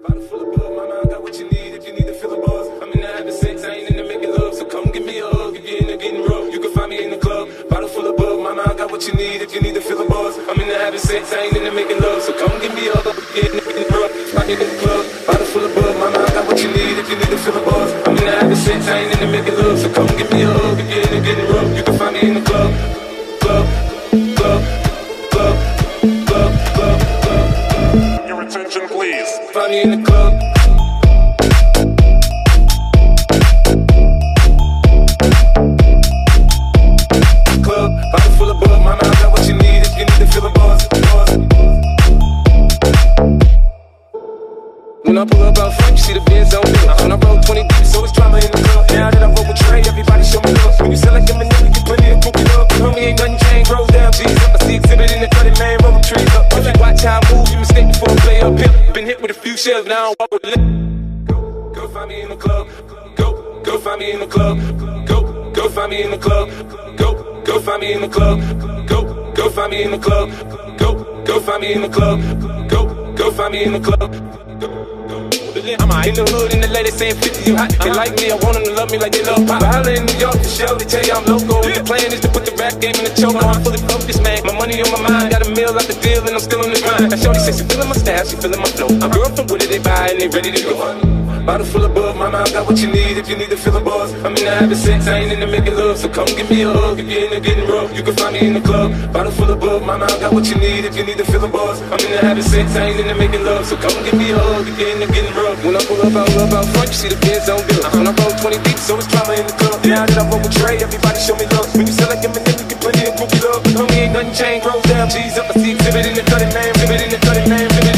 bottle full of I got what you need if you need feel. I'm in the having sex, I ain't in the making love, so come give me a hug if you're in the getting rough. You can find me in the club, bottle full of bug. Mama, I got what you need if you need to feel a buzz. I'm in the having sex, I ain't in the making love, so come give me a hug if you're in the getting rough. Find me in the club, please. Find me in the club. When I pull up out front, you see the Benz on me. When I roll 20 deep, it's drama in the club. Now that I roll with Trey, everybody show me love. When you sell like Eminem, you get plenty of cookie up. Homie, ain't nothing changed, rolls down, G's up. I see exhibit in the cutting, man, rolling With a few shells, now I a limp. Go, go find me in the club. Go, go find me in the club. Go, go find me in the club. Go, go find me in the club. Go, go find me in the club. Go, go find me in the club. Go, go find me in the club. Go. I'm in the hood and the ladies saying 50 you hot. They like me, I want them to love me like they love pop. But in New York for show, they tell you I'm local. The plan is to put the rap game in the choke. I'm fully focused, man. My money on my mind, got a meal out the deal and I'm still in the Shorty says she feeling my style, she feeling my flow. I'm girl from Wooded, they buy and they ready to go. Bottle full of bug, mama, I got what you need if you need to feel a buzz. I'm in the having sex, I ain't in the making love, so come give me a hug if you're in the getting rough. You can find me in the club. Bottle full of bug, mama, I got what you need if you need to feel a buzz. I'm in the having sex, I ain't in the making love, so come give me a hug if you're in the getting rough. When I pull up out, up out front, you see the Benz on bill. When I roll 20 deep, so it's drama in the club. Now that I roll with Trey, everybody show me love. When you sell like Eminem, you get plenty of groupie love. Homie, ain't nothing changed, down, G's up. I see exhibit in the cutting, man, exhibit in the cutting, man,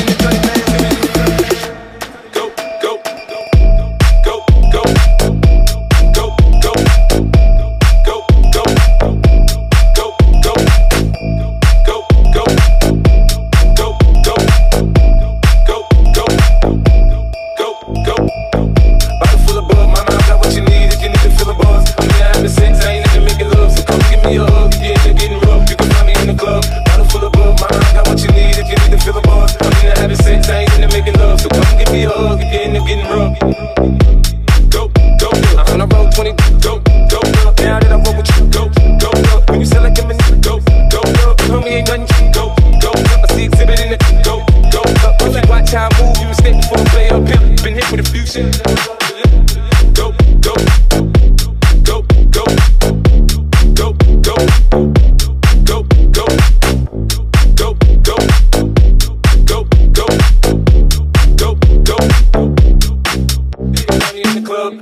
been hit with a few shit. Go, go, go, go, go, go, go, go, go, go, go, go, go, go. Find in the club.